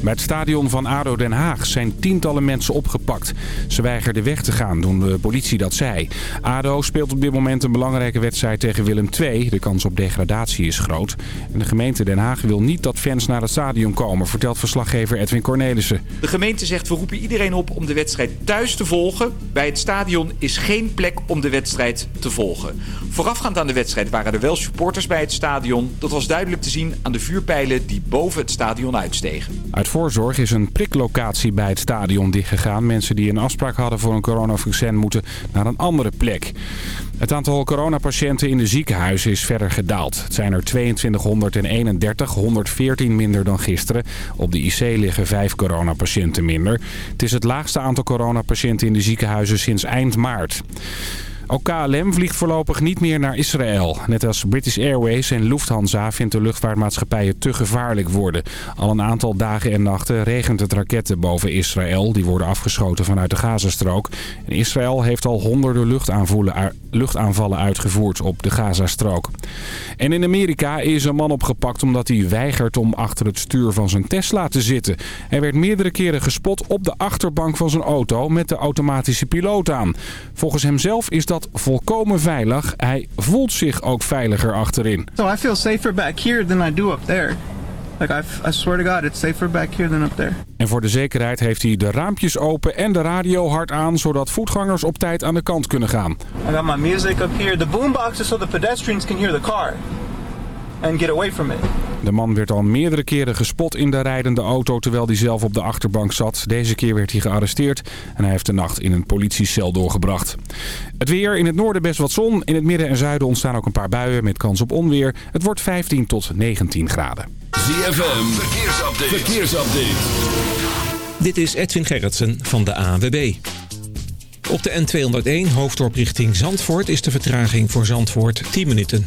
Bij het stadion van ADO Den Haag zijn tientallen mensen opgepakt. Ze weigerden weg te gaan toen de politie dat zei. ADO speelt op dit moment een belangrijke wedstrijd tegen Willem II. De kans op degradatie is groot. En de gemeente Den Haag wil niet dat fans naar het stadion komen, vertelt verslaggever Edwin Cornelissen. De gemeente zegt we roepen iedereen op om de wedstrijd thuis te volgen. Bij het stadion is geen plek om de wedstrijd te volgen. Voorafgaand aan de wedstrijd waren er wel supporters bij het stadion. Dat was duidelijk te zien aan de vuurpijlen die boven het stadion uitstegen. Voorzorg is een priklocatie bij het stadion dichtgegaan. Mensen die een afspraak hadden voor een coronavaccin moeten naar een andere plek. Het aantal coronapatiënten in de ziekenhuizen is verder gedaald. Het zijn er 2231, 114 minder dan gisteren. Op de IC liggen vijf coronapatiënten minder. Het is het laagste aantal coronapatiënten in de ziekenhuizen sinds eind maart. Ook KLM vliegt voorlopig niet meer naar Israël. Net als British Airways en Lufthansa vindt de luchtvaartmaatschappijen te gevaarlijk worden. Al een aantal dagen en nachten regent het raketten boven Israël. Die worden afgeschoten vanuit de Gazastrook. En Israël heeft al honderden luchtaanvallen uitgevoerd op de Gazastrook. En in Amerika is een man opgepakt omdat hij weigert om achter het stuur van zijn Tesla te zitten. Hij werd meerdere keren gespot op de achterbank van zijn auto met de automatische piloot aan. Volgens hemzelf is dat dat volkomen veilig. Hij voelt zich ook veiliger achterin. So I feel safer back here than I do up there. Like I, I swear to God, it's safer back here than up there. En voor de zekerheid heeft hij de raampjes open en de radio hard aan... zodat voetgangers op tijd aan de kant kunnen gaan. I got my music up here. The boombox is so the pedestrians can hear the car and get away from it. De man werd al meerdere keren gespot in de rijdende auto terwijl hij zelf op de achterbank zat. Deze keer werd hij gearresteerd en hij heeft de nacht in een politiecel doorgebracht. Het weer, in het noorden best wat zon. In het midden en zuiden ontstaan ook een paar buien met kans op onweer. Het wordt 15 tot 19 graden. ZFM, verkeersupdate. verkeersupdate. Dit is Edwin Gerritsen van de ANWB. Op de N201 hoofddorp richting Zandvoort is de vertraging voor Zandvoort 10 minuten.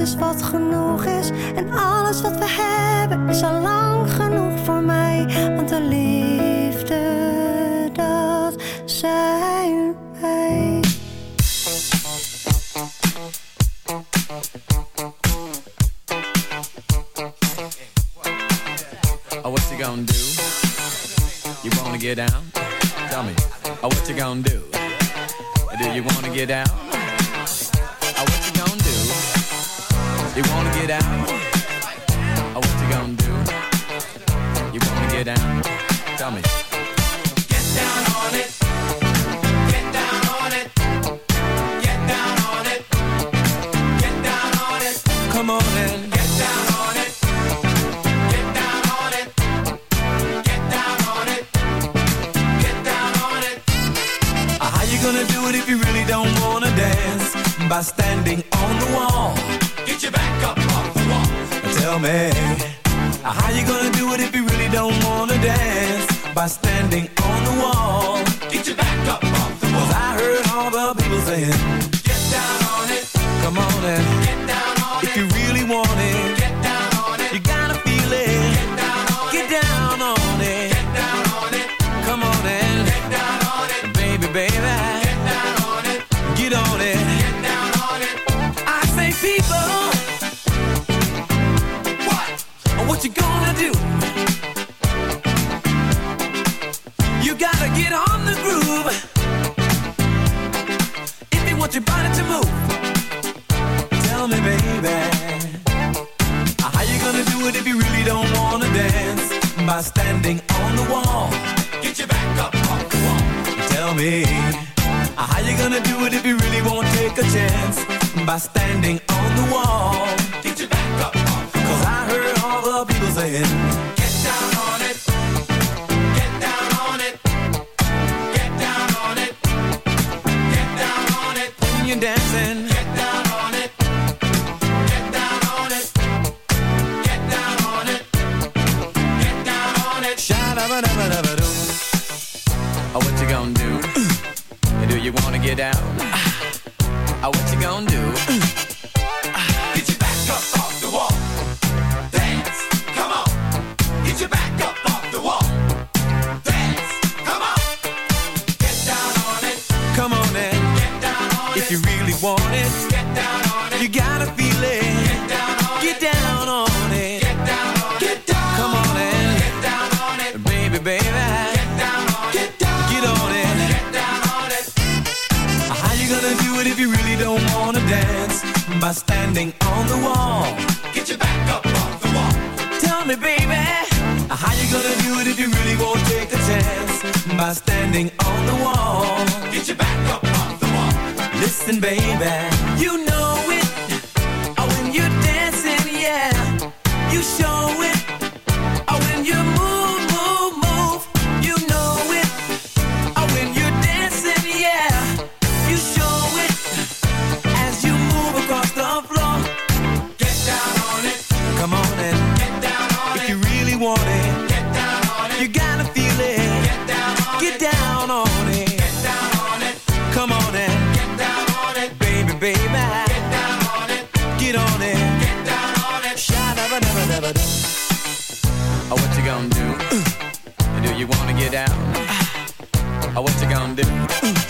is wat genoeg is. En alles wat we hebben is al lang genoeg voor mij. Want de liefde, dat zijn wij. Oh, what you gonna do? You wanna get down? Tell me. Oh, what you gonna do? Do you wanna get down? me. How you gonna do it if you really won't take a chance? By standing on the wall. Get your back up Cause I heard all the people saying Get down on it. Get down on it. Get down on it. Get down on it. When you're dancing Get down on it. Get down on it. Get down on it. Get down on it. Sha-da-ba-da-ba-da-ba. Oh, what you gonna do? Uh, do you wanna get down? Uh, oh, what you gonna do? Uh, get your back up off the wall. Dance, come on. Get your back up off the wall. Dance, come on. Get down on it. Come on and get down on if it. If you really want it, get down on it. You gotta feel it. Get down on get down it. On But if you really don't wanna dance by standing on the wall. Get your back up off the wall. Tell me, baby, how you gonna do it if you really won't take a chance by standing on the wall? Get your back up off the wall. Listen, baby, you know gonna do? Uh, do you wanna get down? Uh, what you gonna do? Uh,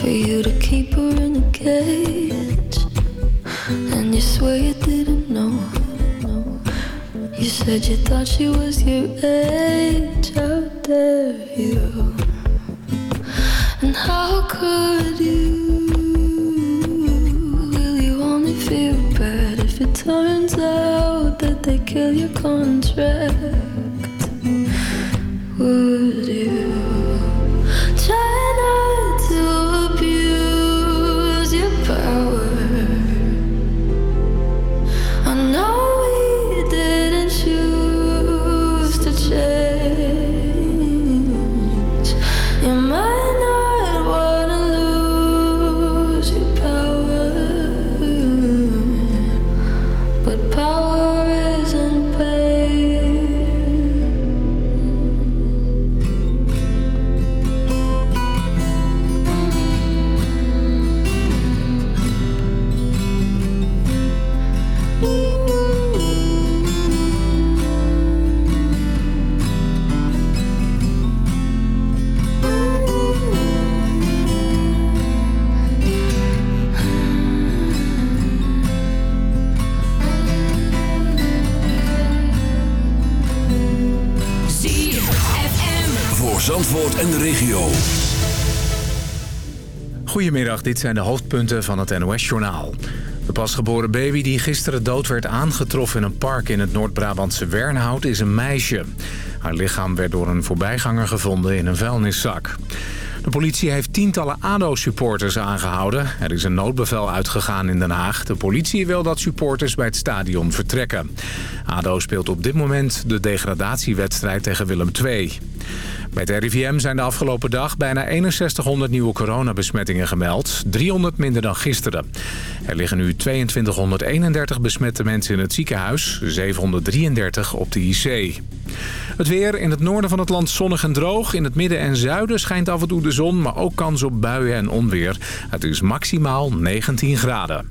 For you to keep her in a cage, and you swear you didn't know. You said you thought she was your age. How dare you? And how could you? Will you only feel bad if it turns out that they kill your contract? Zandvoort en de regio. Goedemiddag, dit zijn de hoofdpunten van het NOS-journaal. De pasgeboren baby die gisteren dood werd aangetroffen in een park in het Noord-Brabantse Wernhout is een meisje. Haar lichaam werd door een voorbijganger gevonden in een vuilniszak. De politie heeft tientallen ADO-supporters aangehouden. Er is een noodbevel uitgegaan in Den Haag. De politie wil dat supporters bij het stadion vertrekken. ADO speelt op dit moment de degradatiewedstrijd tegen Willem II. Bij het RIVM zijn de afgelopen dag bijna 6100 nieuwe coronabesmettingen gemeld. 300 minder dan gisteren. Er liggen nu 2231 besmette mensen in het ziekenhuis. 733 op de IC. Het weer in het noorden van het land zonnig en droog. In het midden en zuiden schijnt af en toe de zon, maar ook kans op buien en onweer. Het is maximaal 19 graden.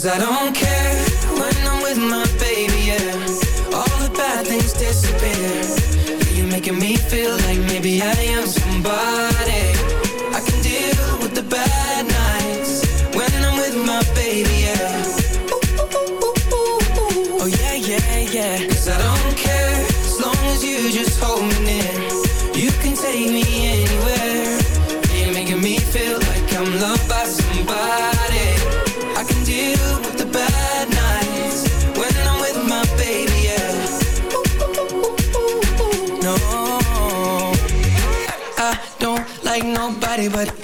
Cause I don't care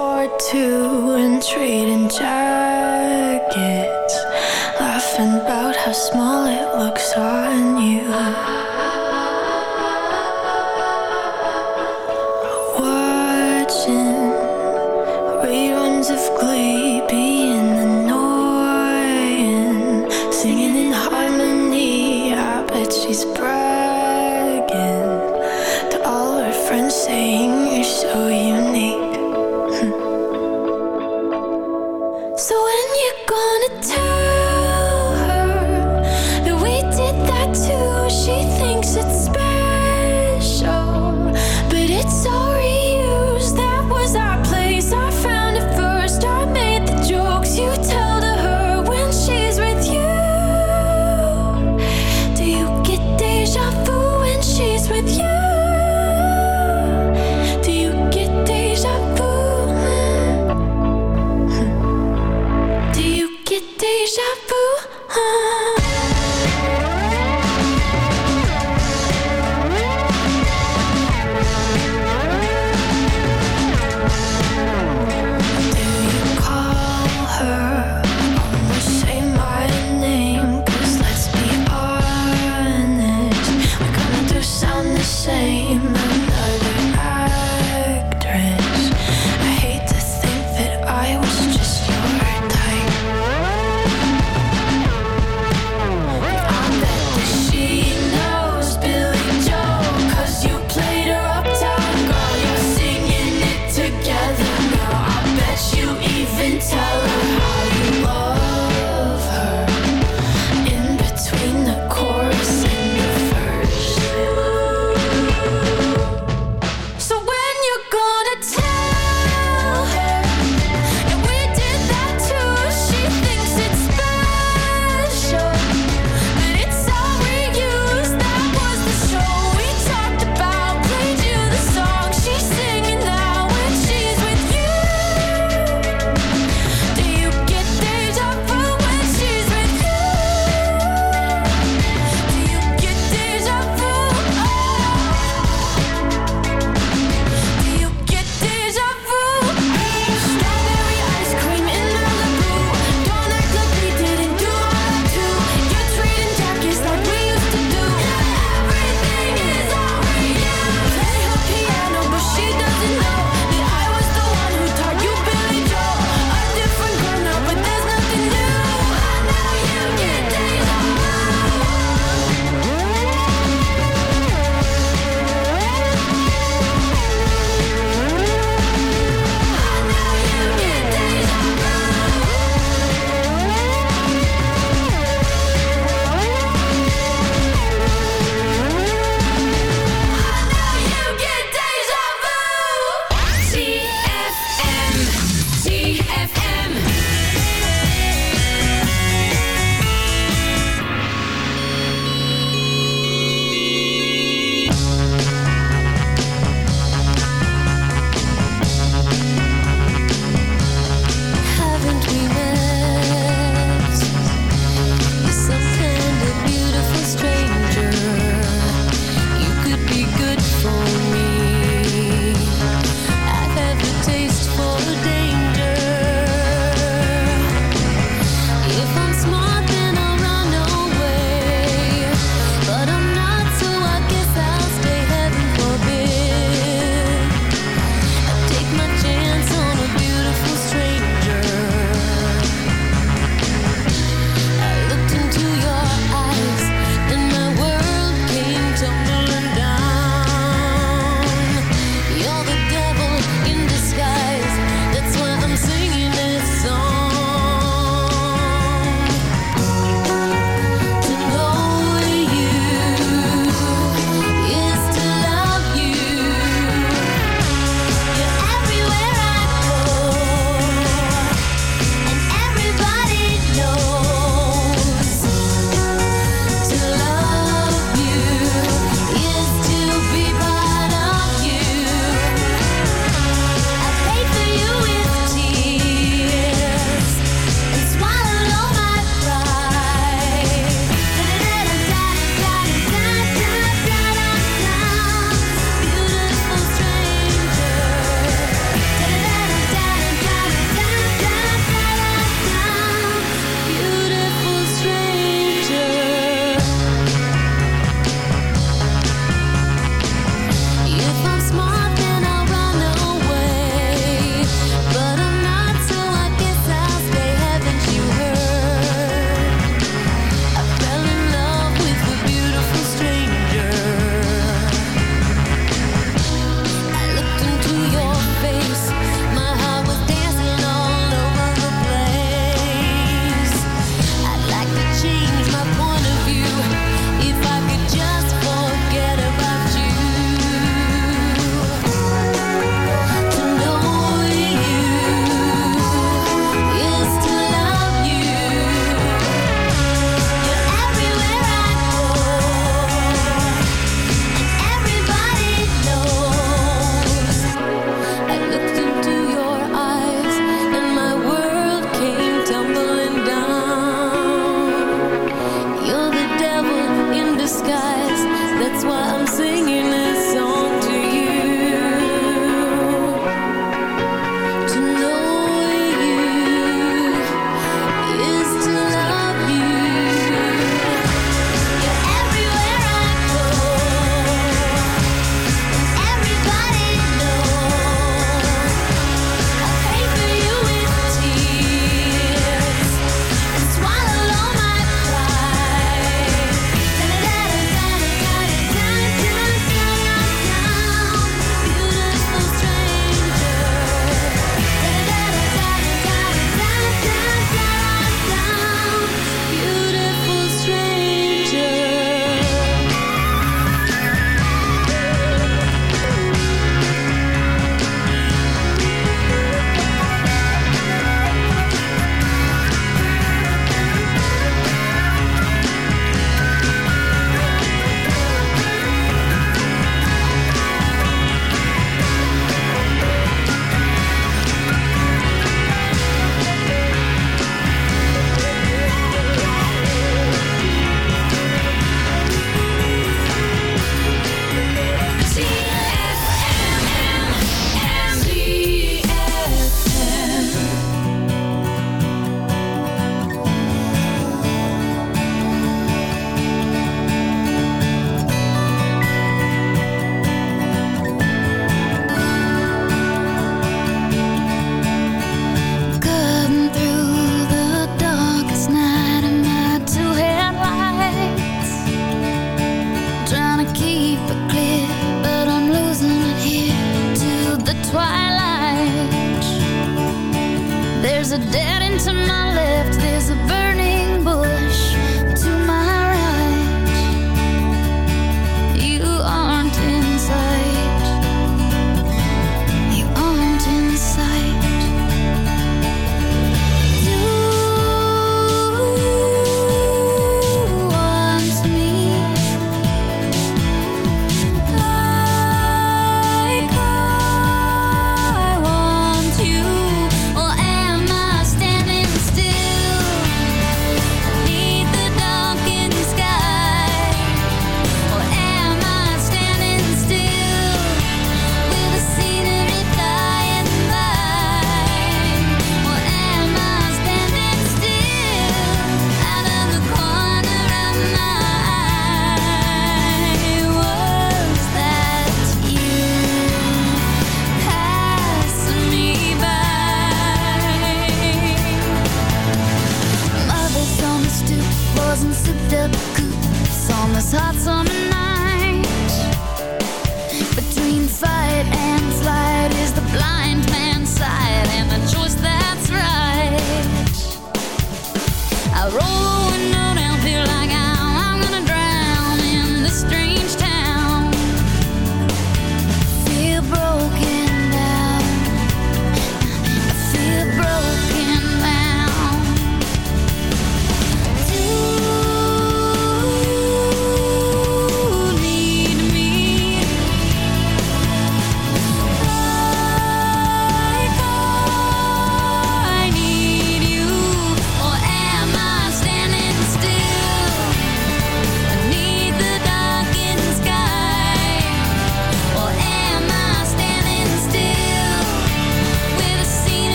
War Two and trading jackets, laughing about how small it looks on you.